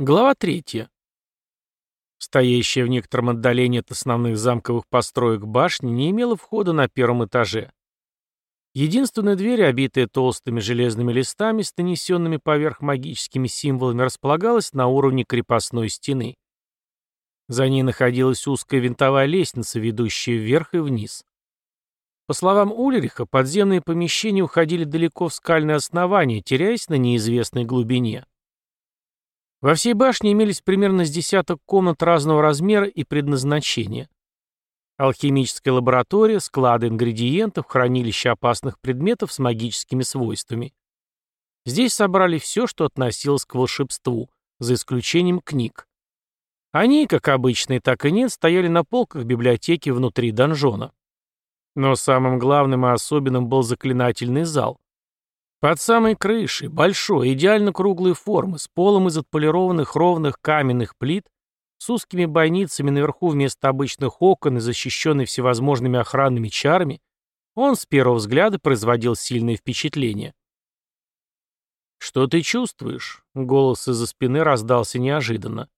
Глава третья. Стоящая в некотором отдалении от основных замковых построек башня не имела входа на первом этаже. Единственная дверь, обитая толстыми железными листами с нанесенными поверх магическими символами, располагалась на уровне крепостной стены. За ней находилась узкая винтовая лестница, ведущая вверх и вниз. По словам Ульриха, подземные помещения уходили далеко в скальное основание, теряясь на неизвестной глубине. Во всей башне имелись примерно с десяток комнат разного размера и предназначения. Алхимическая лаборатория, склады ингредиентов, хранилище опасных предметов с магическими свойствами. Здесь собрали все, что относилось к волшебству, за исключением книг. Они, как обычные, так и нет, стояли на полках библиотеки внутри донжона. Но самым главным и особенным был заклинательный зал. Под самой крышей, большой, идеально круглой формы, с полом из отполированных ровных каменных плит, с узкими бойницами наверху вместо обычных окон и защищенный всевозможными охранными чарами, он с первого взгляда производил сильное впечатление. «Что ты чувствуешь?» — голос из-за спины раздался неожиданно.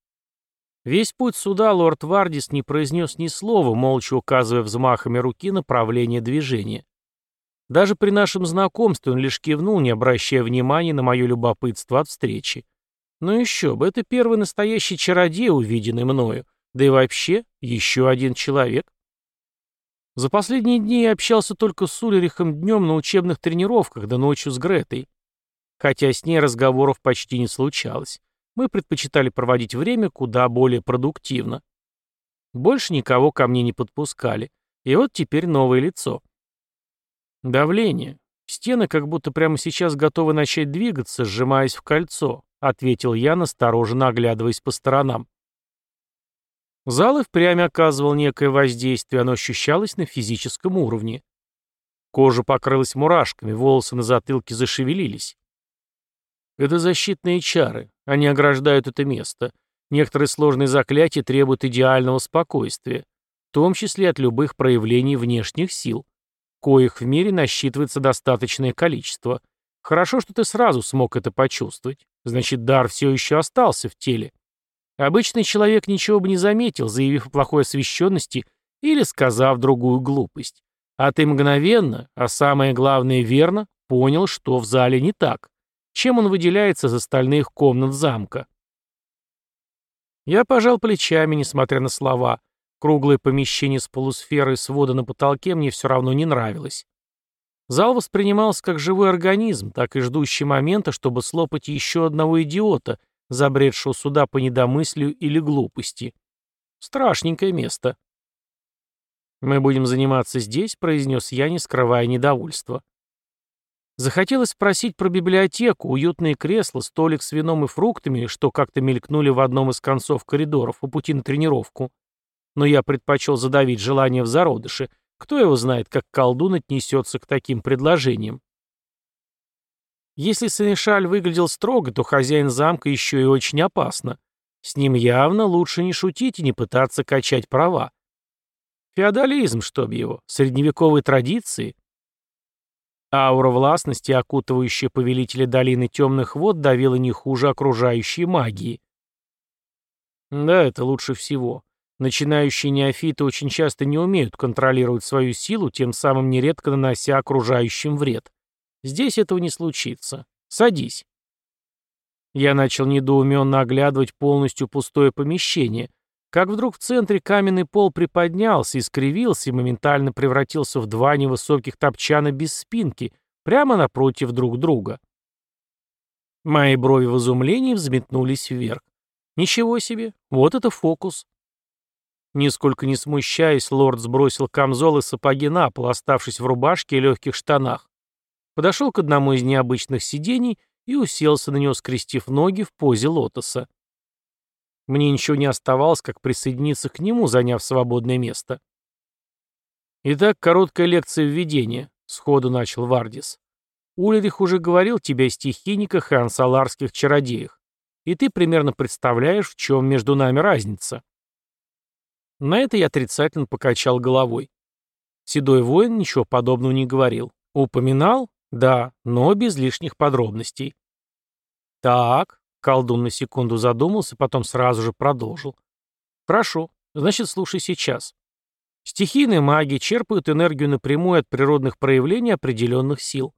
Весь путь сюда лорд Вардис не произнес ни слова, молча указывая взмахами руки направление движения. Даже при нашем знакомстве он лишь кивнул, не обращая внимания на мое любопытство от встречи. Но еще бы, это первый настоящий чародей, увиденный мною. Да и вообще, еще один человек. За последние дни я общался только с Улерихом днем на учебных тренировках, да ночью с Гретой. Хотя с ней разговоров почти не случалось. Мы предпочитали проводить время куда более продуктивно. Больше никого ко мне не подпускали. И вот теперь новое лицо. «Давление. Стены как будто прямо сейчас готовы начать двигаться, сжимаясь в кольцо», — ответил я, настороженно оглядываясь по сторонам. Зал и впрямь оказывал некое воздействие, оно ощущалось на физическом уровне. Кожа покрылась мурашками, волосы на затылке зашевелились. Это защитные чары. Они ограждают это место. Некоторые сложные заклятия требуют идеального спокойствия, в том числе от любых проявлений внешних сил коих в мире насчитывается достаточное количество. Хорошо, что ты сразу смог это почувствовать. Значит, дар все еще остался в теле. Обычный человек ничего бы не заметил, заявив о плохой освещенности или сказав другую глупость. А ты мгновенно, а самое главное верно, понял, что в зале не так. Чем он выделяется из остальных комнат замка? Я пожал плечами, несмотря на слова, Круглое помещение с полусферой свода на потолке мне все равно не нравилось. Зал воспринимался как живой организм, так и ждущий момента, чтобы слопать еще одного идиота, забредшего сюда по недомыслию или глупости. Страшненькое место. «Мы будем заниматься здесь», — произнес я, не скрывая недовольства. Захотелось спросить про библиотеку, уютные кресла, столик с вином и фруктами, что как-то мелькнули в одном из концов коридоров по пути на тренировку но я предпочел задавить желание в зародыше. Кто его знает, как колдун отнесется к таким предложениям. Если Сенешаль выглядел строго, то хозяин замка еще и очень опасно. С ним явно лучше не шутить и не пытаться качать права. Феодализм, чтоб его, средневековые традиции. Аура властности, окутывающая повелителя долины темных вод, давила не хуже окружающей магии. Да, это лучше всего. Начинающие неофиты очень часто не умеют контролировать свою силу, тем самым нередко нанося окружающим вред. Здесь этого не случится. Садись. Я начал недоуменно оглядывать полностью пустое помещение, как вдруг в центре каменный пол приподнялся, искривился и моментально превратился в два невысоких топчана без спинки, прямо напротив друг друга. Мои брови в изумлении взметнулись вверх. Ничего себе, вот это фокус. Нисколько не смущаясь, лорд сбросил камзол и сапоги на пол, оставшись в рубашке и легких штанах. Подошел к одному из необычных сидений и уселся на него, скрестив ноги в позе лотоса. Мне ничего не оставалось, как присоединиться к нему, заняв свободное место. «Итак, короткая лекция введения», — сходу начал Вардис. «Ульрих уже говорил тебе о стихийниках и ансаларских чародеях, и ты примерно представляешь, в чем между нами разница». На это я отрицательно покачал головой. Седой воин ничего подобного не говорил. Упоминал? Да, но без лишних подробностей. Так, Колдун на секунду задумался, потом сразу же продолжил. Хорошо, значит, слушай сейчас. Стихийные маги черпают энергию напрямую от природных проявлений определенных сил.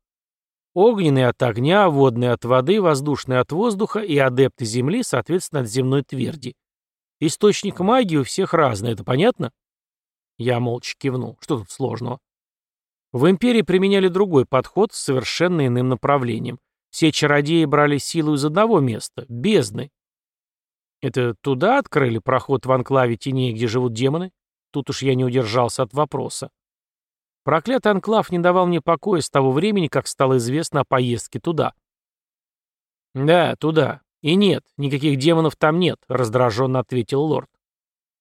Огненные от огня, водные от воды, воздушные от воздуха и адепты земли, соответственно, от земной тверди. Источник магии у всех разный, это понятно? Я молча кивнул. Что тут сложного? В Империи применяли другой подход с совершенно иным направлением. Все чародеи брали силу из одного места — бездны. Это туда открыли проход в анклаве теней, где живут демоны? Тут уж я не удержался от вопроса. Проклятый анклав не давал мне покоя с того времени, как стало известно о поездке туда. «Да, туда. И нет, никаких демонов там нет», — раздраженно ответил лорд.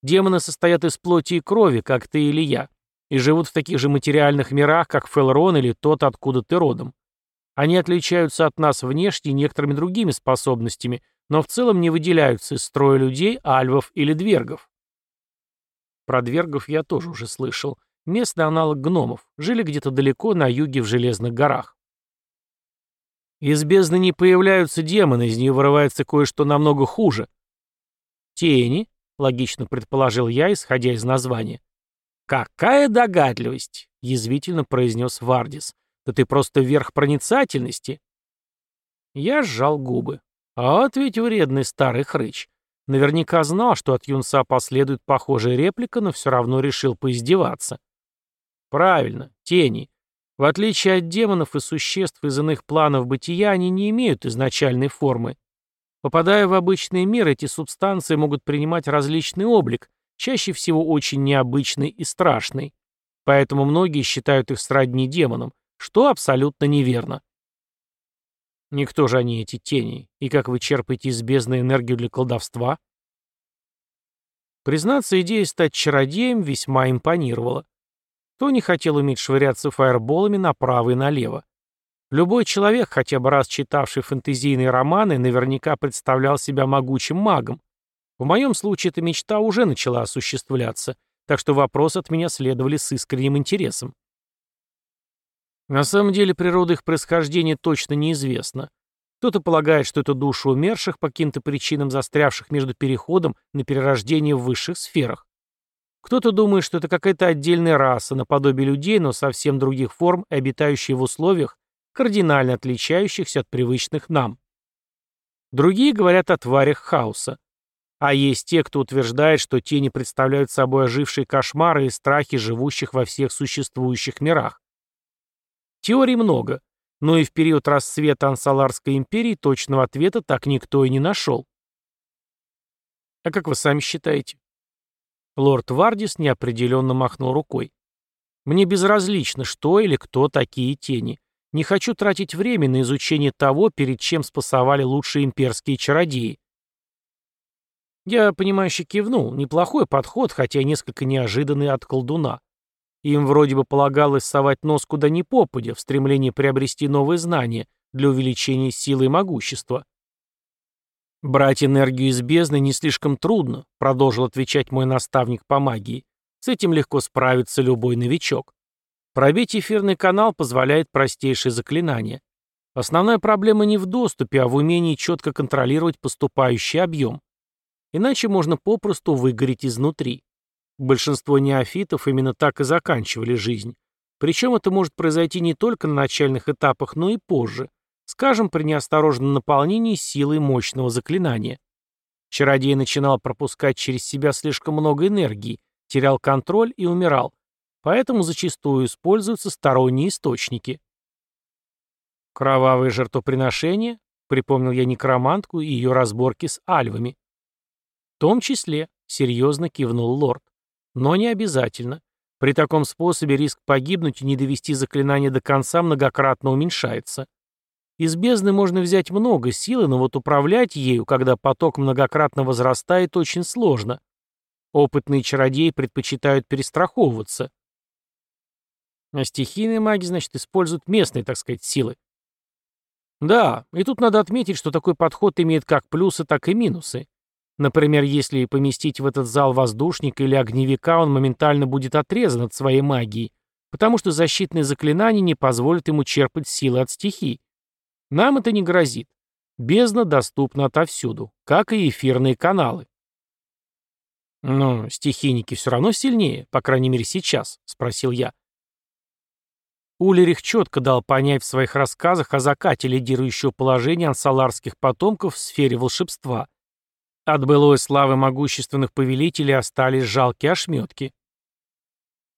«Демоны состоят из плоти и крови, как ты или я, и живут в таких же материальных мирах, как Фелрон или тот, откуда ты родом. Они отличаются от нас внешне некоторыми другими способностями, но в целом не выделяются из строя людей, альвов или двергов». Про двергов я тоже уже слышал. Местный аналог гномов. Жили где-то далеко на юге в Железных горах. Из бездны не появляются демоны, из нее вырывается кое-что намного хуже. Тени, логично предположил я, исходя из названия. «Какая догадливость!» — язвительно произнес Вардис. «Да ты просто верх проницательности!» Я сжал губы. А вот ведь вредный старый хрыч. Наверняка знал, что от юнца последует похожая реплика, но все равно решил поиздеваться. Правильно, тени. В отличие от демонов и существ из иных планов бытия, они не имеют изначальной формы. Попадая в обычный мир, эти субстанции могут принимать различный облик, чаще всего очень необычный и страшный. Поэтому многие считают их сродни демонам, что абсолютно неверно. Никто же они, эти тени, и как вы черпаете из бездны энергию для колдовства? Признаться, идея стать чародеем весьма импонировала. Кто не хотел уметь швыряться фаерболами направо и налево? Любой человек, хотя бы раз читавший фэнтезийные романы, наверняка представлял себя могучим магом. В моем случае эта мечта уже начала осуществляться, так что вопросы от меня следовали с искренним интересом. На самом деле природа их происхождения точно неизвестна. Кто-то полагает, что это души умерших по каким-то причинам, застрявших между переходом на перерождение в высших сферах. Кто-то думает, что это какая-то отдельная раса, наподобие людей, но совсем других форм обитающие в условиях, кардинально отличающихся от привычных нам. Другие говорят о тварях хаоса. А есть те, кто утверждает, что тени представляют собой ожившие кошмары и страхи живущих во всех существующих мирах. Теорий много, но и в период расцвета Ансаларской империи точного ответа так никто и не нашел. А как вы сами считаете? Лорд Вардис неопределенно махнул рукой. Мне безразлично, что или кто такие тени. Не хочу тратить время на изучение того, перед чем спасовали лучшие имперские чародеи. Я, понимающе кивнул. Неплохой подход, хотя несколько неожиданный от колдуна. Им вроде бы полагалось совать нос куда ни попадя, в стремлении приобрести новые знания для увеличения силы и могущества. «Брать энергию из бездны не слишком трудно», — продолжил отвечать мой наставник по магии. «С этим легко справится любой новичок. Пробить эфирный канал позволяет простейшее заклинание. Основная проблема не в доступе, а в умении четко контролировать поступающий объем. Иначе можно попросту выгореть изнутри. Большинство неофитов именно так и заканчивали жизнь. Причем это может произойти не только на начальных этапах, но и позже, скажем, при неосторожном наполнении силой мощного заклинания. Чародей начинал пропускать через себя слишком много энергии, терял контроль и умирал, поэтому зачастую используются сторонние источники. «Кровавые жертвоприношения?» — припомнил я некромантку и ее разборки с альвами. «В том числе», — серьезно кивнул лорд. Но не обязательно. При таком способе риск погибнуть и не довести заклинание до конца многократно уменьшается. Из бездны можно взять много силы, но вот управлять ею, когда поток многократно возрастает, очень сложно. Опытные чародеи предпочитают перестраховываться. А стихийные маги, значит, используют местные, так сказать, силы. Да, и тут надо отметить, что такой подход имеет как плюсы, так и минусы. Например, если поместить в этот зал воздушника или огневика, он моментально будет отрезан от своей магии, потому что защитные заклинания не позволят ему черпать силы от стихий. Нам это не грозит. Бездна доступна отовсюду, как и эфирные каналы. «Но стихийники все равно сильнее, по крайней мере сейчас», — спросил я. Улерих четко дал понять в своих рассказах о закате лидирующего положения ансаларских потомков в сфере волшебства. От былой славы могущественных повелителей остались жалкие ошметки.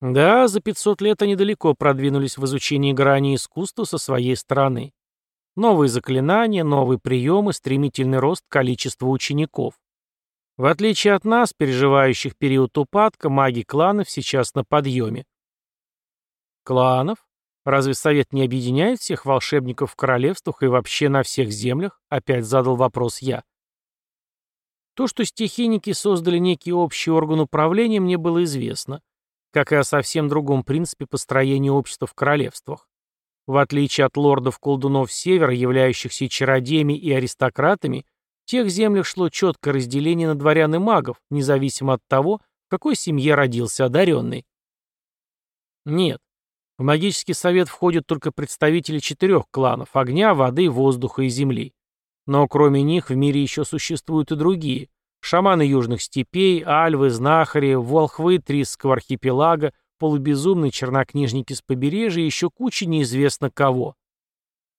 Да, за 500 лет они далеко продвинулись в изучении грани искусства со своей стороны. Новые заклинания, новые приемы, стремительный рост количества учеников. В отличие от нас, переживающих период упадка, маги кланов сейчас на подъеме. Кланов? Разве совет не объединяет всех волшебников в королевствах и вообще на всех землях? Опять задал вопрос я. То, что стихийники создали некий общий орган управления, мне было известно, как и о совсем другом принципе построения общества в королевствах. В отличие от лордов-колдунов Севера, являющихся и чародеями, и аристократами, в тех землях шло четкое разделение на дворян и магов, независимо от того, в какой семье родился одаренный. Нет, в магический совет входят только представители четырех кланов – огня, воды, воздуха и земли. Но кроме них в мире еще существуют и другие – шаманы южных степей, альвы, знахари, волхвы Трисского архипелага, полубезумные чернокнижники с побережья и еще куча неизвестно кого.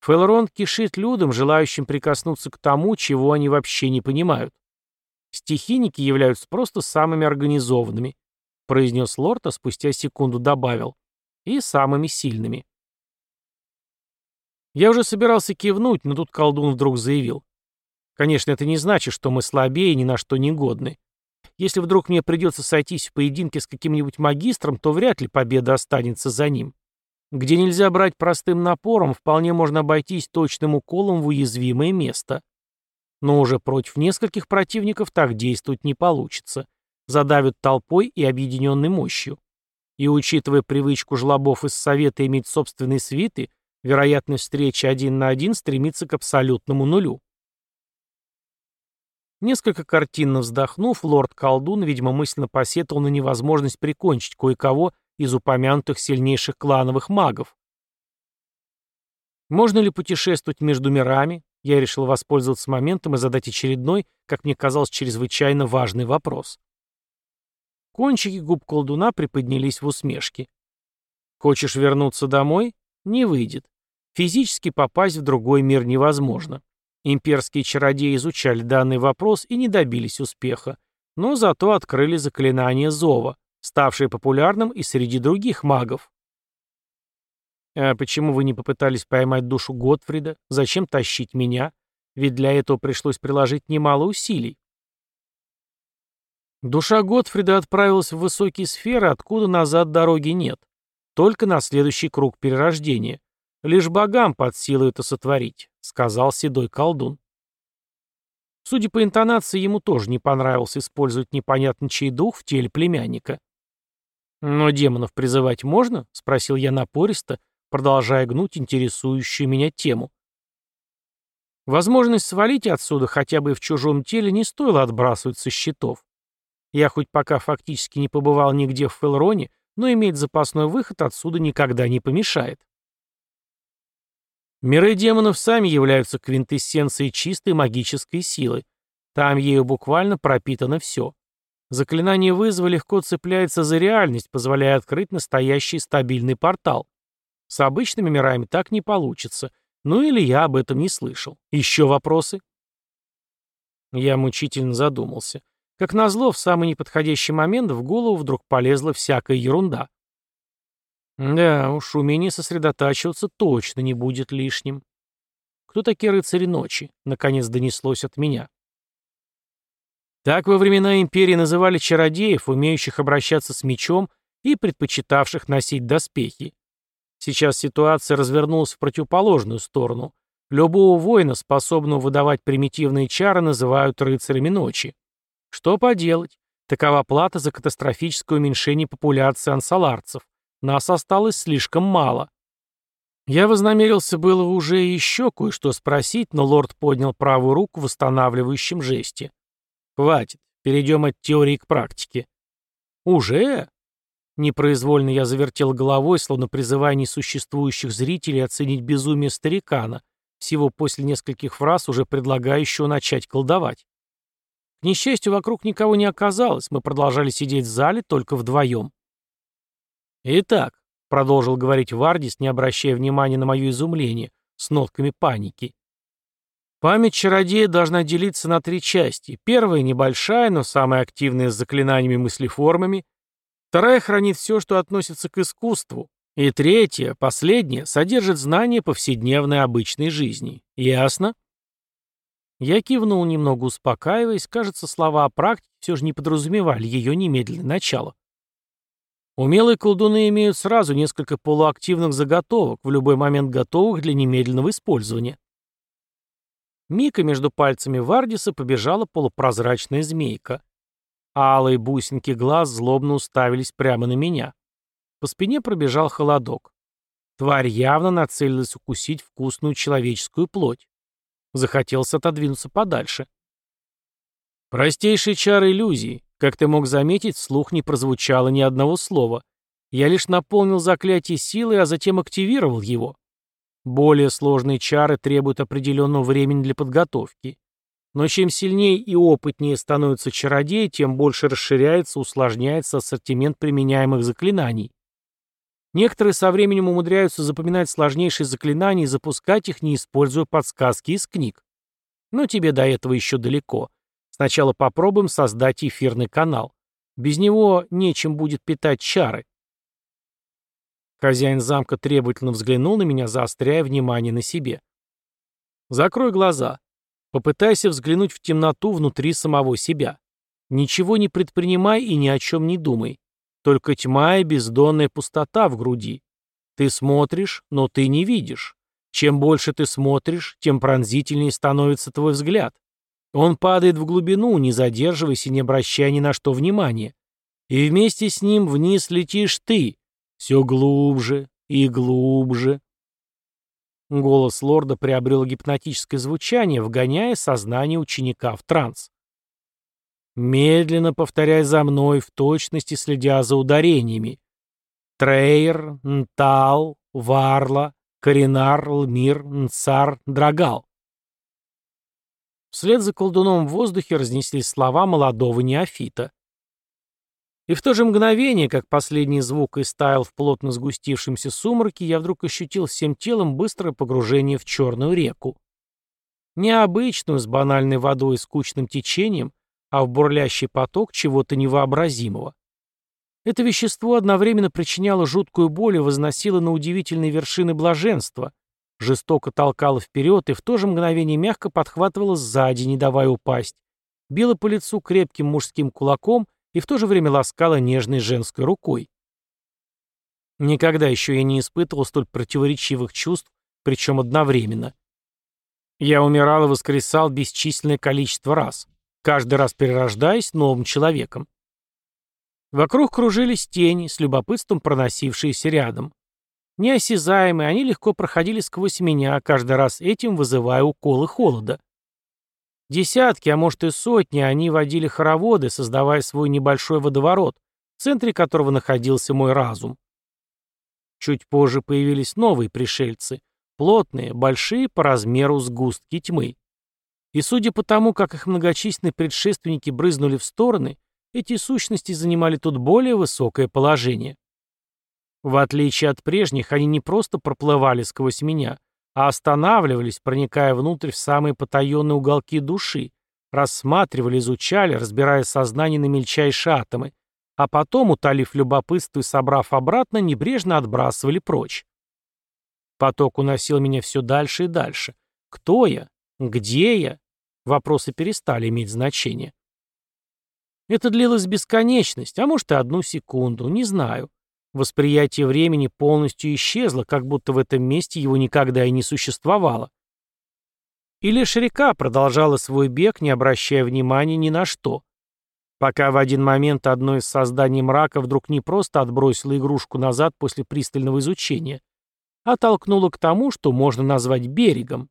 Фелронд кишит людям, желающим прикоснуться к тому, чего они вообще не понимают. Стихийники являются просто самыми организованными, произнес лорд, а спустя секунду добавил, и самыми сильными. Я уже собирался кивнуть, но тут колдун вдруг заявил. Конечно, это не значит, что мы слабее и ни на что не годны. Если вдруг мне придется сойтись в поединке с каким-нибудь магистром, то вряд ли победа останется за ним. Где нельзя брать простым напором, вполне можно обойтись точным уколом в уязвимое место. Но уже против нескольких противников так действовать не получится. Задавят толпой и объединенной мощью. И учитывая привычку жлобов из Совета иметь собственные свиты, вероятность встречи один на один стремится к абсолютному нулю. Несколько картинно вздохнув, лорд-колдун, видимо, мысленно посетовал на невозможность прикончить кое-кого из упомянутых сильнейших клановых магов. Можно ли путешествовать между мирами? Я решил воспользоваться моментом и задать очередной, как мне казалось, чрезвычайно важный вопрос. Кончики губ колдуна приподнялись в усмешке. Хочешь вернуться домой? Не выйдет. Физически попасть в другой мир невозможно. Имперские чародеи изучали данный вопрос и не добились успеха, но зато открыли заклинание зова ставшее популярным и среди других магов. А почему вы не попытались поймать душу Готфрида? Зачем тащить меня? Ведь для этого пришлось приложить немало усилий. Душа Готфрида отправилась в высокие сферы, откуда назад дороги нет. Только на следующий круг перерождения. Лишь богам под силу это сотворить, сказал седой колдун. Судя по интонации, ему тоже не понравилось использовать непонятно чей дух в теле племянника. «Но демонов призывать можно?» — спросил я напористо, продолжая гнуть интересующую меня тему. Возможность свалить отсюда хотя бы в чужом теле не стоило отбрасывать со счетов. Я хоть пока фактически не побывал нигде в Фелроне, но иметь запасной выход отсюда никогда не помешает. Миры демонов сами являются квинтэссенцией чистой магической силы. Там ею буквально пропитано все. Заклинание вызова легко цепляется за реальность, позволяя открыть настоящий стабильный портал. С обычными мирами так не получится. Ну или я об этом не слышал. Еще вопросы? Я мучительно задумался. Как назло, в самый неподходящий момент в голову вдруг полезла всякая ерунда. Да уж, умение сосредотачиваться точно не будет лишним. Кто такие рыцари ночи? Наконец донеслось от меня. Так во времена империи называли чародеев, умеющих обращаться с мечом и предпочитавших носить доспехи. Сейчас ситуация развернулась в противоположную сторону. Любого воина, способного выдавать примитивные чары, называют рыцарями ночи. Что поделать? Такова плата за катастрофическое уменьшение популяции ансаларцев. Нас осталось слишком мало. Я вознамерился было уже еще кое-что спросить, но лорд поднял правую руку в восстанавливающем жесте. Хватит. Перейдем от теории к практике. Уже? Непроизвольно я завертел головой, словно призывая несуществующих зрителей оценить безумие старикана, всего после нескольких фраз, уже предлагающего начать колдовать. К несчастью, вокруг никого не оказалось, мы продолжали сидеть в зале только вдвоем. «Итак», — продолжил говорить Вардис, не обращая внимания на мое изумление, с нотками паники. «Память чародея должна делиться на три части. Первая небольшая, но самая активная с заклинаниями и мыслеформами. Вторая хранит все, что относится к искусству. И третья, последняя, содержит знания повседневной обычной жизни. Ясно?» Я кивнул, немного успокаиваясь, кажется, слова о практике все же не подразумевали ее немедленное начало. Умелые колдуны имеют сразу несколько полуактивных заготовок, в любой момент готовых для немедленного использования. Мика между пальцами Вардиса побежала полупрозрачная змейка. Алые бусинки глаз злобно уставились прямо на меня. По спине пробежал холодок. Тварь явно нацелилась укусить вкусную человеческую плоть. Захотелось отодвинуться подальше. Простейшие чары иллюзии. Как ты мог заметить, вслух не прозвучало ни одного слова. Я лишь наполнил заклятие силой, а затем активировал его. Более сложные чары требуют определенного времени для подготовки. Но чем сильнее и опытнее становится чародей, тем больше расширяется, усложняется ассортимент применяемых заклинаний. Некоторые со временем умудряются запоминать сложнейшие заклинания и запускать их, не используя подсказки из книг. Но тебе до этого еще далеко. Сначала попробуем создать эфирный канал. Без него нечем будет питать чары. Хозяин замка требовательно взглянул на меня, заостряя внимание на себе. Закрой глаза. Попытайся взглянуть в темноту внутри самого себя. Ничего не предпринимай и ни о чем не думай. Только тьма и бездонная пустота в груди. Ты смотришь, но ты не видишь. Чем больше ты смотришь, тем пронзительнее становится твой взгляд. Он падает в глубину, не задерживаясь и не обращая ни на что внимания. И вместе с ним вниз летишь ты. Все глубже и глубже. Голос лорда приобрел гипнотическое звучание, вгоняя сознание ученика в транс. Медленно повторяй за мной, в точности следя за ударениями. Трейер, Нтал, Варла, Коринар, Лмир, Нцар, Драгал. Вслед за колдуном в воздухе разнеслись слова молодого неофита. И в то же мгновение, как последний звук истаял в плотно сгустившемся сумраке, я вдруг ощутил всем телом быстрое погружение в черную реку. Необычную, с банальной водой и скучным течением, а в бурлящий поток чего-то невообразимого. Это вещество одновременно причиняло жуткую боль и возносило на удивительные вершины блаженства, жестоко толкало вперед и в то же мгновение мягко подхватывало сзади, не давая упасть, било по лицу крепким мужским кулаком и в то же время ласкало нежной женской рукой. Никогда еще я не испытывал столь противоречивых чувств, причем одновременно. Я умирал и воскресал бесчисленное количество раз каждый раз перерождаясь новым человеком. Вокруг кружились тени, с любопытством проносившиеся рядом. Неосязаемые, они легко проходили сквозь меня, каждый раз этим вызывая уколы холода. Десятки, а может и сотни, они водили хороводы, создавая свой небольшой водоворот, в центре которого находился мой разум. Чуть позже появились новые пришельцы, плотные, большие по размеру сгустки тьмы. И судя по тому, как их многочисленные предшественники брызнули в стороны, эти сущности занимали тут более высокое положение. В отличие от прежних, они не просто проплывали сквозь меня, а останавливались, проникая внутрь в самые потаенные уголки души, рассматривали, изучали, разбирая сознание на мельчайшие атомы, а потом, утолив любопытство и собрав обратно, небрежно отбрасывали прочь. Поток уносил меня все дальше и дальше. Кто я? Где я? Вопросы перестали иметь значение. Это длилось бесконечность, а может и одну секунду, не знаю. Восприятие времени полностью исчезло, как будто в этом месте его никогда и не существовало. И лишь река продолжала свой бег, не обращая внимания ни на что. Пока в один момент одно из созданий мрака вдруг не просто отбросило игрушку назад после пристального изучения, а толкнуло к тому, что можно назвать берегом.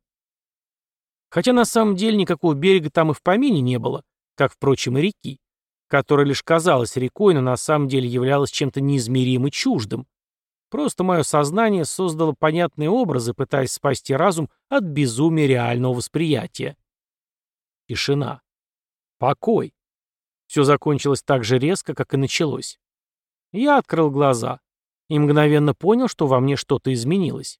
Хотя на самом деле никакого берега там и в помине не было, как, впрочем, и реки, которая лишь казалась рекой, но на самом деле являлась чем-то неизмеримо чуждым. Просто мое сознание создало понятные образы, пытаясь спасти разум от безумия реального восприятия. Тишина. Покой. Все закончилось так же резко, как и началось. Я открыл глаза и мгновенно понял, что во мне что-то изменилось.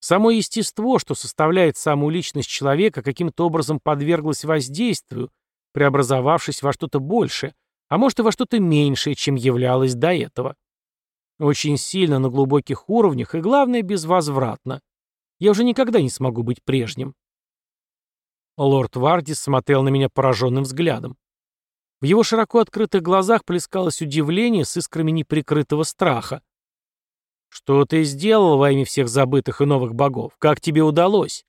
Само естество, что составляет саму личность человека, каким-то образом подверглось воздействию, преобразовавшись во что-то большее, а может и во что-то меньшее, чем являлось до этого. Очень сильно на глубоких уровнях и, главное, безвозвратно. Я уже никогда не смогу быть прежним. Лорд Вардис смотрел на меня пораженным взглядом. В его широко открытых глазах плескалось удивление с искрами неприкрытого страха. «Что ты сделал во имя всех забытых и новых богов? Как тебе удалось?»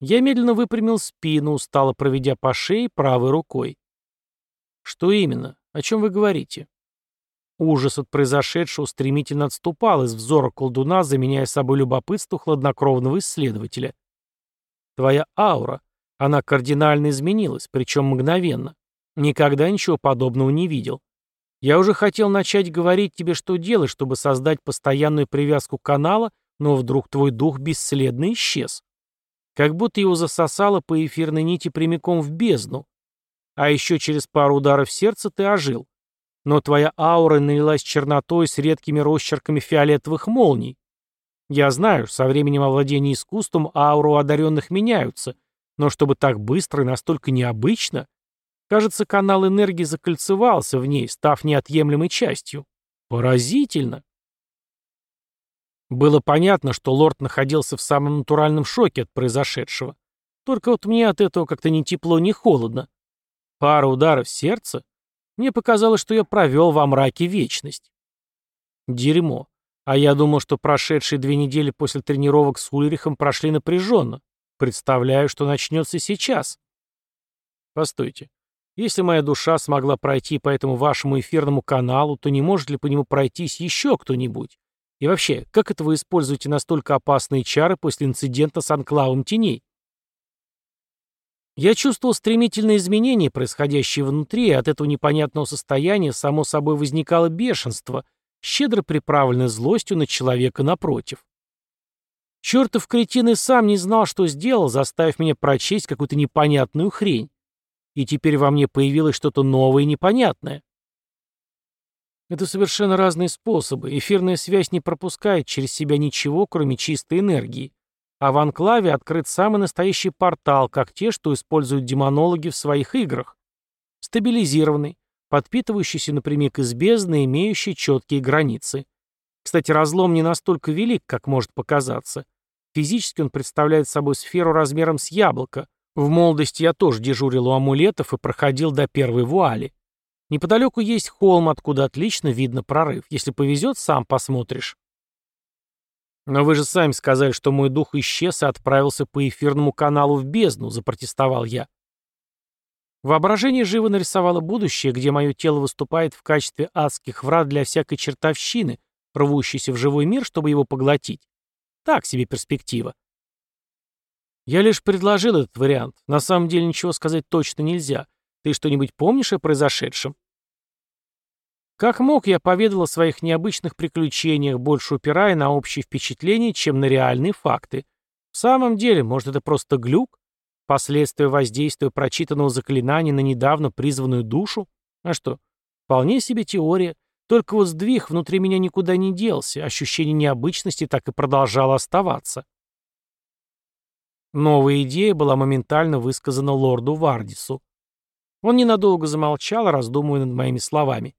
Я медленно выпрямил спину, устало проведя по шее правой рукой. «Что именно? О чем вы говорите?» Ужас от произошедшего стремительно отступал из взора колдуна, заменяя собой любопытство хладнокровного исследователя. «Твоя аура. Она кардинально изменилась, причем мгновенно. Никогда ничего подобного не видел. Я уже хотел начать говорить тебе, что делать, чтобы создать постоянную привязку канала, но вдруг твой дух бесследно исчез. Как будто его засосало по эфирной нити прямиком в бездну. А еще через пару ударов сердца ты ожил. Но твоя аура налилась чернотой с редкими росчерками фиолетовых молний. Я знаю, со временем овладения искусством ауру одаренных меняются, но чтобы так быстро и настолько необычно, Кажется, канал энергии закольцевался в ней, став неотъемлемой частью. Поразительно. Было понятно, что лорд находился в самом натуральном шоке от произошедшего. Только вот мне от этого как-то ни тепло, ни холодно. Пара ударов сердца. Мне показалось, что я провел во мраке вечность. Дерьмо. А я думал, что прошедшие две недели после тренировок с Ульрихом прошли напряженно. Представляю, что начнется сейчас. Постойте. Если моя душа смогла пройти по этому вашему эфирному каналу, то не может ли по нему пройтись еще кто-нибудь? И вообще, как это вы используете настолько опасные чары после инцидента с анклавом теней? Я чувствовал стремительные изменения, происходящие внутри, и от этого непонятного состояния само собой возникало бешенство, щедро приправленное злостью на человека напротив. Чертов кретин и сам не знал, что сделал, заставив меня прочесть какую-то непонятную хрень и теперь во мне появилось что-то новое и непонятное. Это совершенно разные способы. Эфирная связь не пропускает через себя ничего, кроме чистой энергии. А в анклаве открыт самый настоящий портал, как те, что используют демонологи в своих играх. Стабилизированный, подпитывающийся напрямик из бездны, имеющий четкие границы. Кстати, разлом не настолько велик, как может показаться. Физически он представляет собой сферу размером с яблоко, в молодости я тоже дежурил у амулетов и проходил до первой вуали. Неподалеку есть холм, откуда отлично видно прорыв. Если повезет, сам посмотришь. Но вы же сами сказали, что мой дух исчез и отправился по эфирному каналу в бездну, запротестовал я. Воображение живо нарисовало будущее, где мое тело выступает в качестве адских врат для всякой чертовщины, рвущейся в живой мир, чтобы его поглотить. Так себе перспектива. Я лишь предложил этот вариант. На самом деле ничего сказать точно нельзя. Ты что-нибудь помнишь о произошедшем? Как мог, я поведал о своих необычных приключениях, больше упирая на общие впечатления, чем на реальные факты. В самом деле, может, это просто глюк? Последствия воздействия прочитанного заклинания на недавно призванную душу? А что, вполне себе теория. Только вот сдвиг внутри меня никуда не делся, ощущение необычности так и продолжало оставаться. Новая идея была моментально высказана лорду Вардису. Он ненадолго замолчал, раздумывая над моими словами.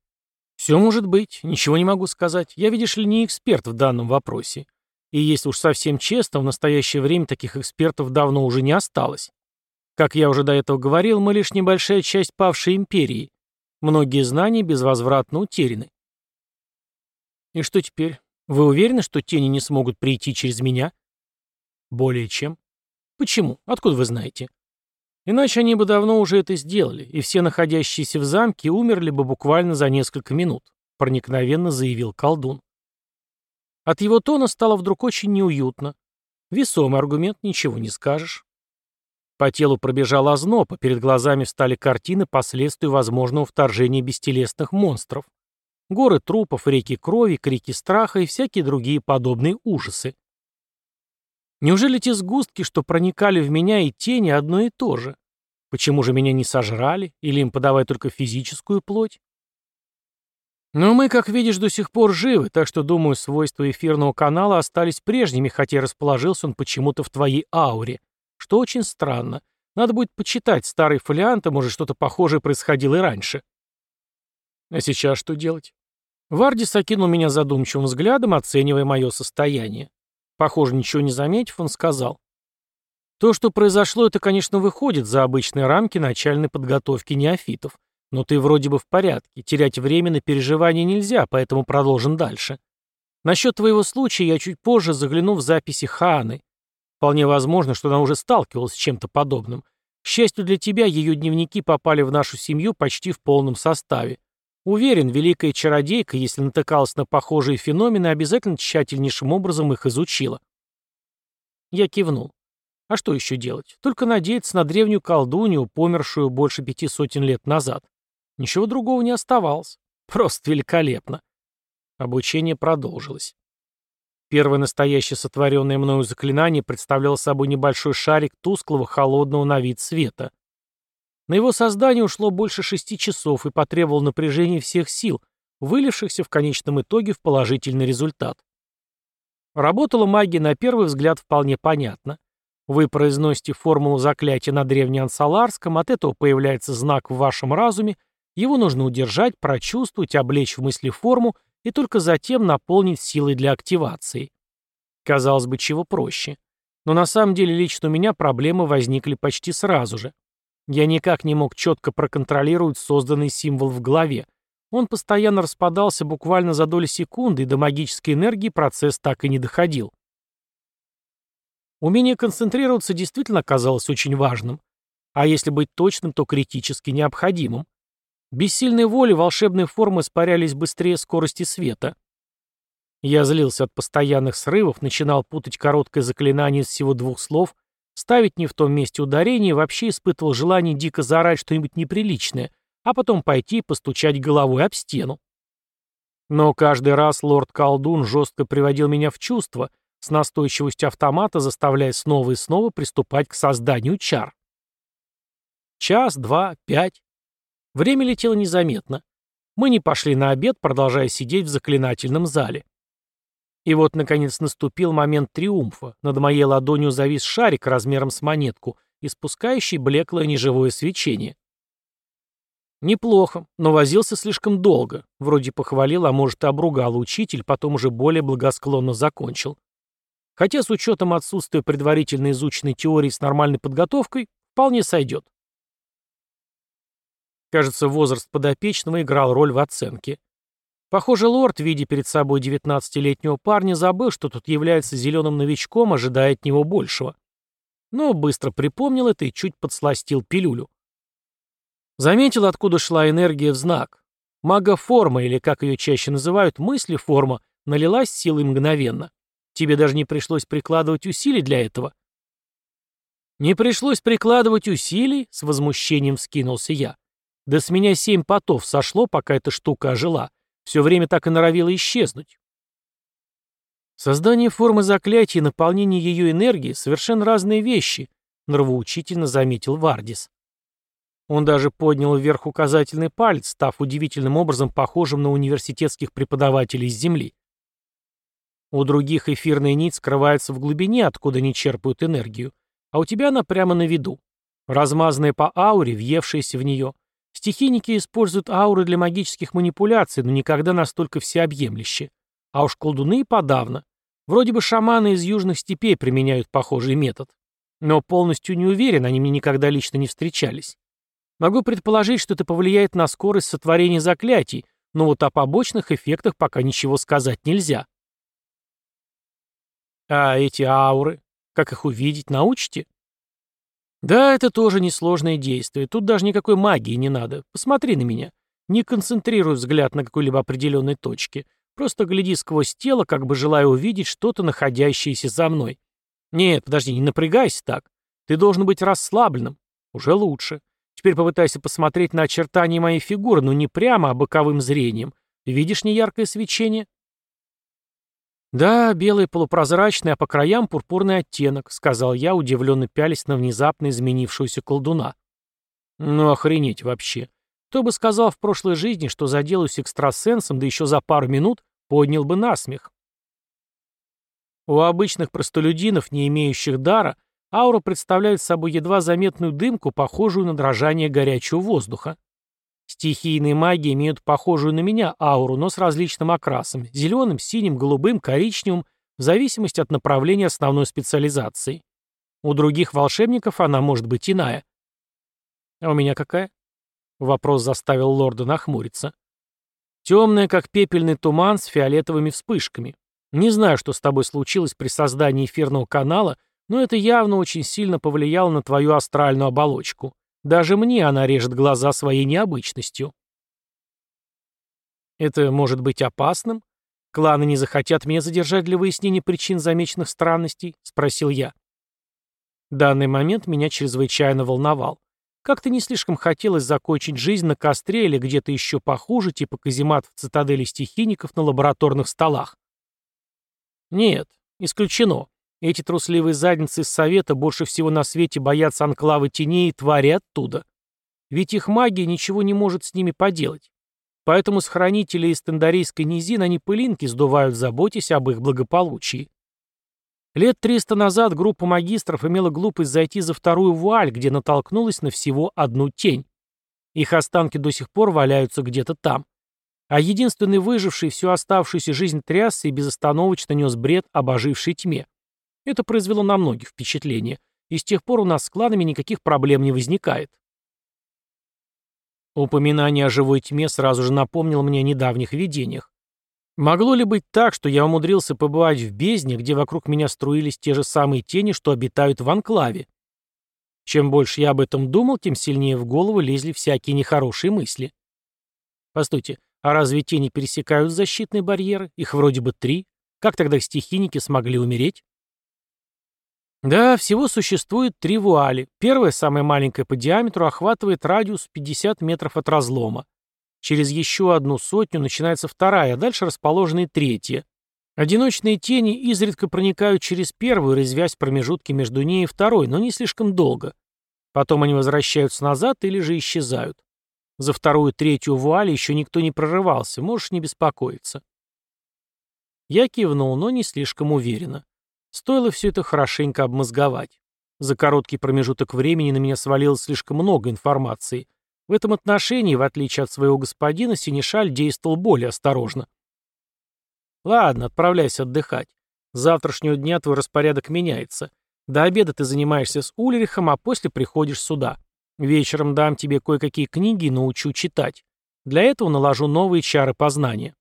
«Все может быть, ничего не могу сказать. Я, видишь ли, не эксперт в данном вопросе. И если уж совсем честно, в настоящее время таких экспертов давно уже не осталось. Как я уже до этого говорил, мы лишь небольшая часть павшей империи. Многие знания безвозвратно утеряны. И что теперь? Вы уверены, что тени не смогут прийти через меня? Более чем. Почему? Откуда вы знаете? Иначе они бы давно уже это сделали, и все находящиеся в замке умерли бы буквально за несколько минут, проникновенно заявил колдун. От его тона стало вдруг очень неуютно. Весомый аргумент, ничего не скажешь. По телу пробежал озноб, а перед глазами встали картины последствий возможного вторжения бестелесных монстров. Горы трупов, реки крови, крики страха и всякие другие подобные ужасы. Неужели те сгустки, что проникали в меня и тени, одно и то же? Почему же меня не сожрали? Или им подавать только физическую плоть? Но мы, как видишь, до сих пор живы, так что, думаю, свойства эфирного канала остались прежними, хотя расположился он почему-то в твоей ауре, что очень странно. Надо будет почитать старый фолиант, а может, что-то похожее происходило и раньше. А сейчас что делать? Вардис окинул меня задумчивым взглядом, оценивая мое состояние. Похоже, ничего не заметив, он сказал. То, что произошло, это, конечно, выходит за обычные рамки начальной подготовки неофитов. Но ты вроде бы в порядке, терять время на переживания нельзя, поэтому продолжим дальше. Насчет твоего случая я чуть позже загляну в записи Хааны. Вполне возможно, что она уже сталкивалась с чем-то подобным. К счастью для тебя, ее дневники попали в нашу семью почти в полном составе. Уверен, великая чародейка, если натыкалась на похожие феномены, обязательно тщательнейшим образом их изучила. Я кивнул. А что еще делать? Только надеяться на древнюю колдунью, помершую больше пяти сотен лет назад. Ничего другого не оставалось. Просто великолепно. Обучение продолжилось. Первое настоящее сотворенное мною заклинание представляло собой небольшой шарик тусклого, холодного на вид света. На его создание ушло больше шести часов и потребовало напряжения всех сил, вылившихся в конечном итоге в положительный результат. Работала магия на первый взгляд вполне понятно. Вы произносите формулу заклятия на древнеансаларском, от этого появляется знак в вашем разуме, его нужно удержать, прочувствовать, облечь в мысли форму и только затем наполнить силой для активации. Казалось бы, чего проще. Но на самом деле лично у меня проблемы возникли почти сразу же. Я никак не мог четко проконтролировать созданный символ в голове. Он постоянно распадался буквально за доли секунды, и до магической энергии процесс так и не доходил. Умение концентрироваться действительно оказалось очень важным. А если быть точным, то критически необходимым. Без сильной воли волшебные формы испарялись быстрее скорости света. Я злился от постоянных срывов, начинал путать короткое заклинание из всего двух слов, ставить не в том месте ударение вообще испытывал желание дико заорать что-нибудь неприличное, а потом пойти и постучать головой об стену. Но каждый раз лорд-колдун жестко приводил меня в чувство, с настойчивостью автомата заставляя снова и снова приступать к созданию чар. Час, два, пять. Время летело незаметно. Мы не пошли на обед, продолжая сидеть в заклинательном зале. И вот, наконец, наступил момент триумфа. Над моей ладонью завис шарик размером с монетку, испускающий блеклое неживое свечение. Неплохо, но возился слишком долго. Вроде похвалил, а может и обругал учитель, потом уже более благосклонно закончил. Хотя с учетом отсутствия предварительно изученной теории с нормальной подготовкой, вполне сойдет. Кажется, возраст подопечного играл роль в оценке. Похоже, лорд, видя перед собой 19-летнего парня, забыл, что тут является зеленым новичком, ожидая от него большего. Но быстро припомнил это и чуть подсластил пилюлю. Заметил, откуда шла энергия в знак. Магоформа, или как ее чаще называют, мысли-форма, налилась силой мгновенно. Тебе даже не пришлось прикладывать усилий для этого. «Не пришлось прикладывать усилий?» — с возмущением вскинулся я. Да с меня семь потов сошло, пока эта штука ожила. Все время так и норовила исчезнуть. Создание формы заклятия и наполнение ее энергией — совершенно разные вещи, нравоучительно заметил Вардис. Он даже поднял вверх указательный палец, став удивительным образом похожим на университетских преподавателей с Земли. У других эфирная нить скрывается в глубине, откуда они черпают энергию, а у тебя она прямо на виду. Размазанная по ауре, въевшаяся в нее, Стихийники используют ауры для магических манипуляций, но никогда настолько всеобъемлюще. А уж колдуны и подавно. Вроде бы шаманы из южных степей применяют похожий метод. Но полностью не уверен, они мне никогда лично не встречались. Могу предположить, что это повлияет на скорость сотворения заклятий, но вот о побочных эффектах пока ничего сказать нельзя. А эти ауры, как их увидеть, научите? Да, это тоже несложное действие. Тут даже никакой магии не надо. Посмотри на меня. Не концентрируй взгляд на какой-либо определенной точке. Просто гляди сквозь тело, как бы желая увидеть что-то, находящееся за мной. Нет, подожди, не напрягайся так. Ты должен быть расслабленным. Уже лучше. Теперь попытайся посмотреть на очертания моей фигуры, но не прямо, а боковым зрением. Видишь неяркое свечение?» «Да, белый полупрозрачный, а по краям пурпурный оттенок», — сказал я, удивленно пялись на внезапно изменившуюся колдуна. «Ну, охренеть вообще. Кто бы сказал в прошлой жизни, что заделаюсь экстрасенсом, да еще за пару минут поднял бы насмех». У обычных простолюдинов, не имеющих дара, аура представляет собой едва заметную дымку, похожую на дрожание горячего воздуха. Стихийные маги имеют похожую на меня ауру, но с различным окрасом – зеленым, синим, голубым, коричневым, в зависимости от направления основной специализации. У других волшебников она может быть иная. А у меня какая? Вопрос заставил лорда нахмуриться. Темная, как пепельный туман с фиолетовыми вспышками. Не знаю, что с тобой случилось при создании эфирного канала, но это явно очень сильно повлияло на твою астральную оболочку. Даже мне она режет глаза своей необычностью. Это может быть опасным? Кланы не захотят меня задержать для выяснения причин замеченных странностей? Спросил я. Данный момент меня чрезвычайно волновал. Как-то не слишком хотелось закончить жизнь на костре или где-то еще похуже, типа каземат в цитадели стихийников на лабораторных столах. Нет, исключено. Эти трусливые задницы из Совета больше всего на свете боятся анклавы теней и твари оттуда. Ведь их магия ничего не может с ними поделать. Поэтому с хранителей из Тендарийской низин они пылинки сдувают, заботясь об их благополучии. Лет триста назад группа магистров имела глупость зайти за вторую вуаль, где натолкнулась на всего одну тень. Их останки до сих пор валяются где-то там. А единственный выживший всю оставшуюся жизнь трясся и безостановочно нес бред об ожившей тьме. Это произвело на многих впечатление, и с тех пор у нас с кланами никаких проблем не возникает. Упоминание о живой тьме сразу же напомнило мне о недавних видениях. Могло ли быть так, что я умудрился побывать в бездне, где вокруг меня струились те же самые тени, что обитают в анклаве? Чем больше я об этом думал, тем сильнее в голову лезли всякие нехорошие мысли. Постойте, а разве тени пересекают защитные барьеры? Их вроде бы три. Как тогда стихийники смогли умереть? Да, всего существует три вуали. Первая, самая маленькая по диаметру, охватывает радиус 50 метров от разлома. Через еще одну сотню начинается вторая, а дальше расположена и третья. Одиночные тени изредка проникают через первую, резвясь в промежутке между ней и второй, но не слишком долго. Потом они возвращаются назад или же исчезают. За вторую третью вуали еще никто не прорывался, можешь не беспокоиться. Я кивнул, но не слишком уверенно. Стоило все это хорошенько обмозговать. За короткий промежуток времени на меня свалилось слишком много информации. В этом отношении, в отличие от своего господина, Синишаль действовал более осторожно. «Ладно, отправляйся отдыхать. С завтрашнего дня твой распорядок меняется. До обеда ты занимаешься с Ульрихом, а после приходишь сюда. Вечером дам тебе кое-какие книги и научу читать. Для этого наложу новые чары познания.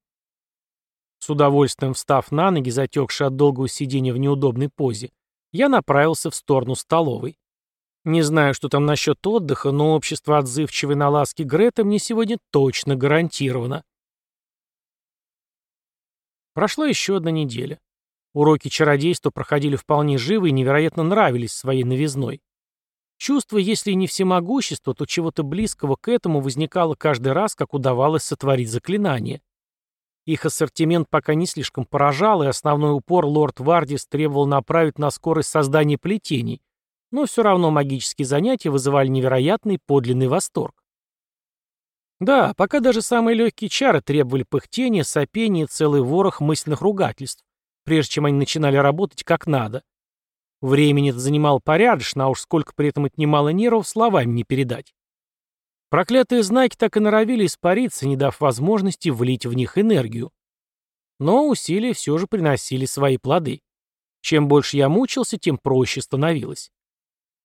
С удовольствием встав на ноги, затекший от долгого сидения в неудобной позе, я направился в сторону столовой. Не знаю, что там насчет отдыха, но общество отзывчивой на ласки Грета мне сегодня точно гарантировано. Прошла еще одна неделя. Уроки чародейства проходили вполне живо и невероятно нравились своей новизной. Чувство, если не всемогущество, то чего-то близкого к этому возникало каждый раз, как удавалось сотворить заклинание. Их ассортимент пока не слишком поражал, и основной упор лорд Вардис требовал направить на скорость создания плетений, но все равно магические занятия вызывали невероятный подлинный восторг. Да, пока даже самые легкие чары требовали пыхтения, сопения и целый ворох мысленных ругательств, прежде чем они начинали работать как надо. Времени это занимал порядочно, а уж сколько при этом отнимало нервов, словами не передать. Проклятые знаки так и норовили испариться, не дав возможности влить в них энергию. Но усилия все же приносили свои плоды. Чем больше я мучился, тем проще становилось.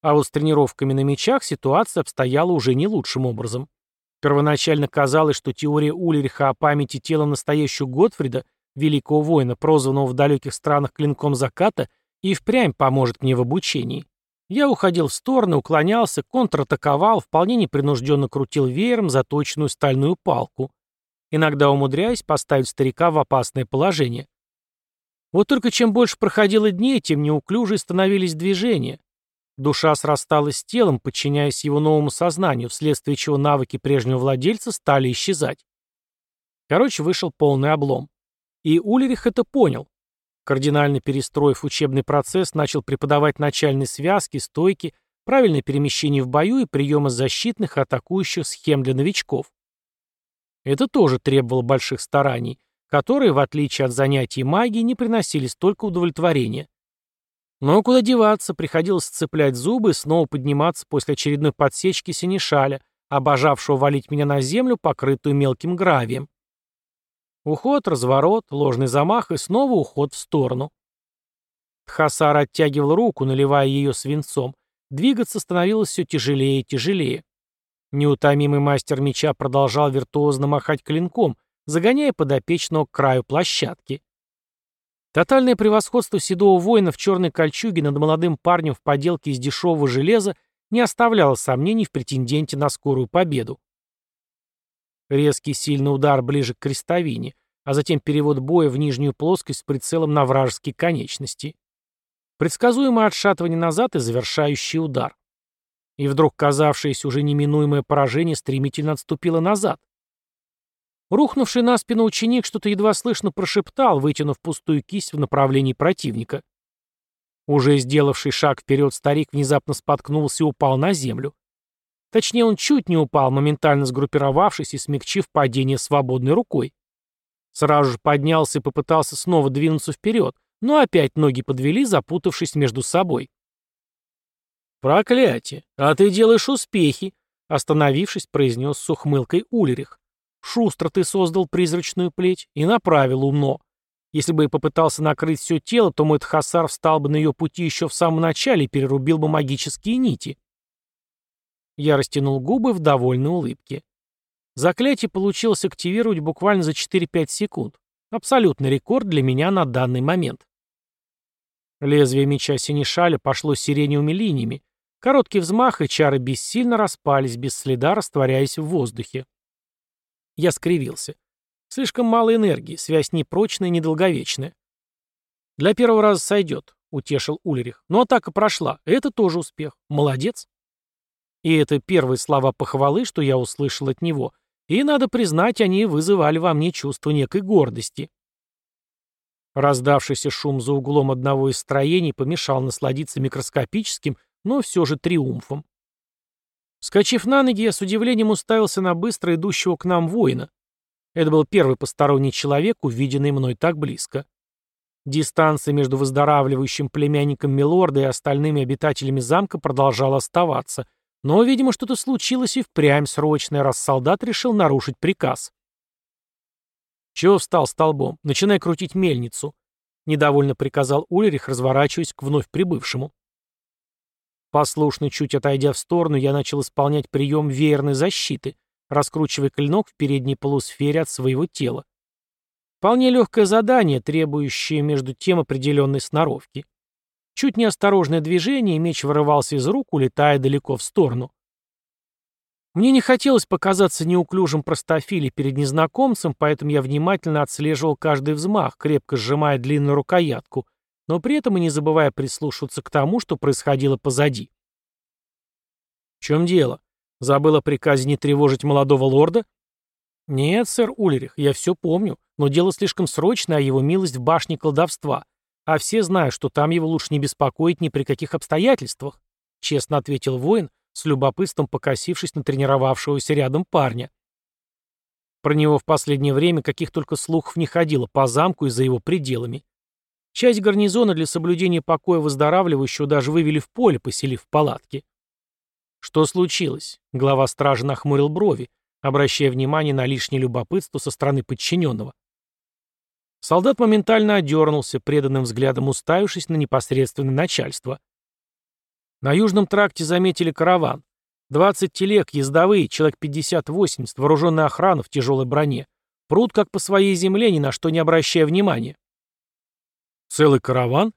А вот с тренировками на мечах ситуация обстояла уже не лучшим образом. Первоначально казалось, что теория Ульриха о памяти тела настоящего Готфрида, великого воина, прозванного в далеких странах клинком заката, и впрямь поможет мне в обучении. Я уходил в стороны, уклонялся, контратаковал, вполне непринужденно крутил веером заточенную стальную палку, иногда умудряясь поставить старика в опасное положение. Вот только чем больше проходило дней, тем неуклюже становились движения. Душа срасталась с телом, подчиняясь его новому сознанию, вследствие чего навыки прежнего владельца стали исчезать. Короче, вышел полный облом. И Ульрих это понял. Кардинально перестроив учебный процесс, начал преподавать начальные связки, стойки, правильное перемещение в бою и приемы защитных и атакующих схем для новичков. Это тоже требовало больших стараний, которые, в отличие от занятий магией, не приносили столько удовлетворения. Но куда деваться, приходилось сцеплять зубы и снова подниматься после очередной подсечки синешаля, обожавшего валить меня на землю, покрытую мелким гравием. Уход, разворот, ложный замах и снова уход в сторону. Тхасар оттягивал руку, наливая ее свинцом. Двигаться становилось все тяжелее и тяжелее. Неутомимый мастер меча продолжал виртуозно махать клинком, загоняя подопечного к краю площадки. Тотальное превосходство седого воина в черной кольчуге над молодым парнем в поделке из дешевого железа не оставляло сомнений в претенденте на скорую победу. Резкий сильный удар ближе к крестовине, а затем перевод боя в нижнюю плоскость с прицелом на вражеские конечности. Предсказуемое отшатывание назад и завершающий удар. И вдруг казавшееся уже неминуемое поражение стремительно отступило назад. Рухнувший на спину ученик что-то едва слышно прошептал, вытянув пустую кисть в направлении противника. Уже сделавший шаг вперед старик внезапно споткнулся и упал на землю. Точнее, он чуть не упал, моментально сгруппировавшись и смягчив падение свободной рукой. Сразу же поднялся и попытался снова двинуться вперед, но опять ноги подвели, запутавшись между собой. «Проклятие! А ты делаешь успехи!» Остановившись, произнес с ухмылкой Улерих. Шустро ты создал призрачную плеть и направил умно. Если бы и попытался накрыть все тело, то мой Тхасар встал бы на ее пути еще в самом начале и перерубил бы магические нити. Я растянул губы в довольной улыбке. Заклятие получилось активировать буквально за 4-5 секунд. Абсолютный рекорд для меня на данный момент. Лезвие меча Синишаля пошло сиреневыми линиями. Короткий взмах, и чары бессильно распались, без следа растворяясь в воздухе. Я скривился. Слишком мало энергии, связь непрочная и недолговечная. Для первого раза сойдет, утешил Ульрих. Но атака прошла. Это тоже успех. Молодец. И это первые слова похвалы, что я услышал от него. И, надо признать, они вызывали во мне чувство некой гордости. Раздавшийся шум за углом одного из строений помешал насладиться микроскопическим, но все же триумфом. Скачив на ноги, я с удивлением уставился на быстро идущего к нам воина. Это был первый посторонний человек, увиденный мной так близко. Дистанция между выздоравливающим племянником Милорда и остальными обитателями замка продолжала оставаться, но, видимо, что-то случилось и впрямь срочное, раз солдат решил нарушить приказ. «Чего встал столбом? Начинай крутить мельницу», — недовольно приказал Ульрих, разворачиваясь к вновь прибывшему. Послушно чуть отойдя в сторону, я начал исполнять прием веерной защиты, раскручивая клинок в передней полусфере от своего тела. Вполне легкое задание, требующее между тем определенной сноровки. Чуть неосторожное движение, и меч вырывался из рук, улетая далеко в сторону. Мне не хотелось показаться неуклюжим простофиле перед незнакомцем, поэтому я внимательно отслеживал каждый взмах, крепко сжимая длинную рукоятку, но при этом и не забывая прислушиваться к тому, что происходило позади. «В чем дело? Забыл о приказе не тревожить молодого лорда?» «Нет, сэр Ульрих, я все помню, но дело слишком срочное, а его милость в башне колдовства. А все знают, что там его лучше не беспокоить ни при каких обстоятельствах», честно ответил воин, с любопытством покосившись на тренировавшегося рядом парня. Про него в последнее время каких только слухов не ходило по замку и за его пределами. Часть гарнизона для соблюдения покоя выздоравливающего даже вывели в поле, поселив в палатке. Что случилось? Глава стражи нахмурил брови, обращая внимание на лишнее любопытство со стороны подчиненного. Солдат моментально одернулся, преданным взглядом уставившись на непосредственное начальство. На южном тракте заметили караван. 20 телег, ездовые, человек 50-80, вооруженная охрана в тяжелой броне. Прут как по своей земле, ни на что не обращая внимания. Целый караван?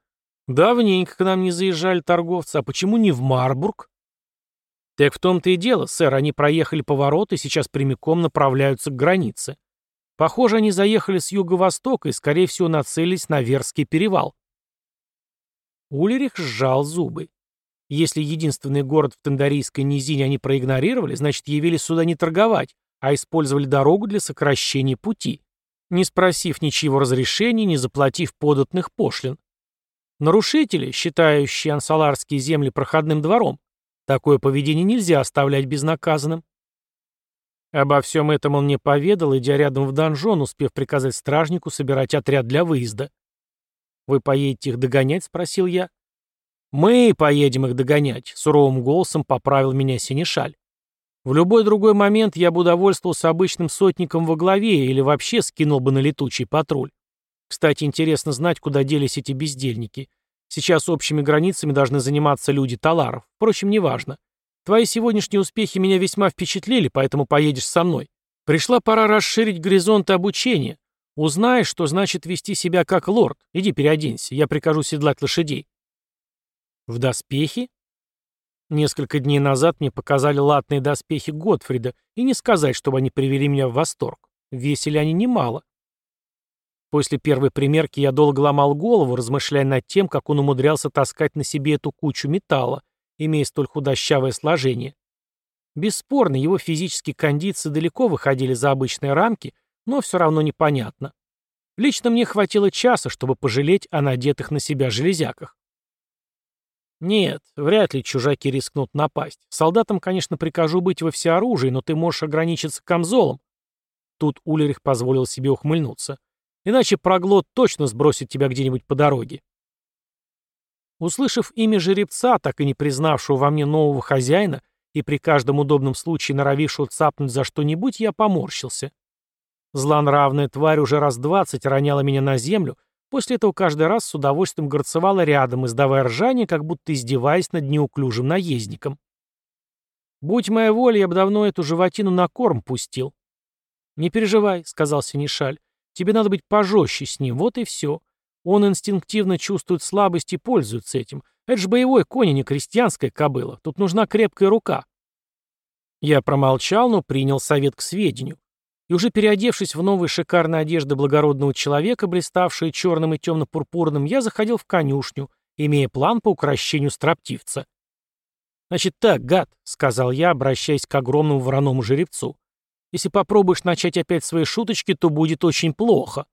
Давненько к нам не заезжали торговцы, а почему не в Марбург? Так в том-то и дело, сэр, они проехали поворот и сейчас прямиком направляются к границе. Похоже, они заехали с юго-востока и, скорее всего, нацелились на Верский перевал. Улерих сжал зубы. Если единственный город в Тендарийской низине они проигнорировали, значит, явились сюда не торговать, а использовали дорогу для сокращения пути, не спросив ничего разрешения, не заплатив податных пошлин. Нарушители, считающие ансаларские земли проходным двором, такое поведение нельзя оставлять безнаказанным. Обо всем этом он мне поведал, идя рядом в донжон, успев приказать стражнику собирать отряд для выезда. «Вы поедете их догонять?» — спросил я. «Мы поедем их догонять», — суровым голосом поправил меня Синишаль. «В любой другой момент я бы удовольствовался обычным сотником во главе или вообще скинул бы на летучий патруль. Кстати, интересно знать, куда делись эти бездельники. Сейчас общими границами должны заниматься люди Таларов. Впрочем, неважно. Твои сегодняшние успехи меня весьма впечатлили, поэтому поедешь со мной. Пришла пора расширить горизонты обучения. Узнаешь, что значит вести себя как лорд. Иди переоденься, я прикажу седлать лошадей. В доспехи? Несколько дней назад мне показали латные доспехи Готфрида, и не сказать, чтобы они привели меня в восторг. Весили они немало. После первой примерки я долго ломал голову, размышляя над тем, как он умудрялся таскать на себе эту кучу металла, имея столь худощавое сложение. Бесспорно, его физические кондиции далеко выходили за обычные рамки, но все равно непонятно. Лично мне хватило часа, чтобы пожалеть о надетых на себя железяках. Нет, вряд ли чужаки рискнут напасть. Солдатам, конечно, прикажу быть во всеоружии, но ты можешь ограничиться камзолом. Тут Улерих позволил себе ухмыльнуться. Иначе проглот точно сбросит тебя где-нибудь по дороге. Услышав имя жеребца, так и не признавшего во мне нового хозяина, и при каждом удобном случае норовившего цапнуть за что-нибудь, я поморщился. Злонравная тварь уже раз двадцать роняла меня на землю, после этого каждый раз с удовольствием горцевала рядом, издавая ржание, как будто издеваясь над неуклюжим наездником. «Будь моя воля, я бы давно эту животину на корм пустил». «Не переживай», — сказал Синишаль, — «тебе надо быть пожестче с ним, вот и все. Он инстинктивно чувствует слабость и пользуется этим. Это же боевой конь, а не крестьянская кобыла. Тут нужна крепкая рука. Я промолчал, но принял совет к сведению. И уже переодевшись в новые шикарные одежды благородного человека, блиставшие черным и темно-пурпурным, я заходил в конюшню, имея план по укращению строптивца. «Значит так, гад», — сказал я, обращаясь к огромному вороному жеребцу, «если попробуешь начать опять свои шуточки, то будет очень плохо».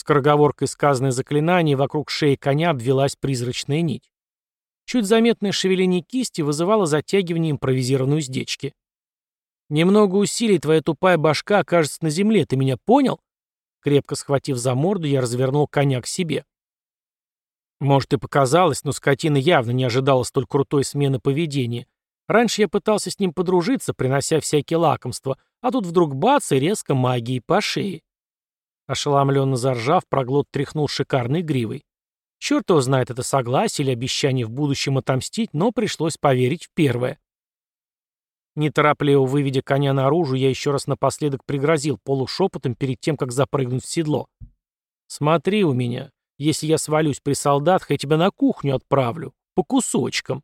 Скороговоркой сказанное заклинание вокруг шеи коня обвелась призрачная нить. Чуть заметное шевеление кисти вызывало затягивание импровизированной уздечки. «Немного усилий, твоя тупая башка окажется на земле, ты меня понял?» Крепко схватив за морду, я развернул коня к себе. Может и показалось, но скотина явно не ожидала столь крутой смены поведения. Раньше я пытался с ним подружиться, принося всякие лакомства, а тут вдруг бац и резко магии по шее. Ошеломленно заржав, проглот тряхнул шикарной гривой. Черт его знает, это согласие или обещание в будущем отомстить, но пришлось поверить в первое. Неторопливо выведя коня наружу, я еще раз напоследок пригрозил полушепотом перед тем, как запрыгнуть в седло. «Смотри у меня. Если я свалюсь при солдатах, я тебя на кухню отправлю. По кусочкам».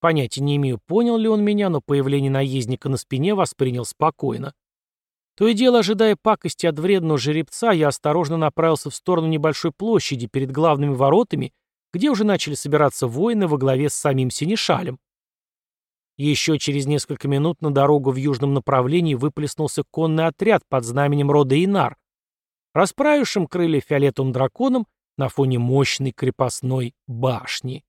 Понятия не имею, понял ли он меня, но появление наездника на спине воспринял спокойно. То и дело, ожидая пакости от вредного жеребца, я осторожно направился в сторону небольшой площади перед главными воротами, где уже начали собираться воины во главе с самим Синишалем. Еще через несколько минут на дорогу в южном направлении выплеснулся конный отряд под знаменем рода Инар, расправившим крылья фиолетовым драконом на фоне мощной крепостной башни.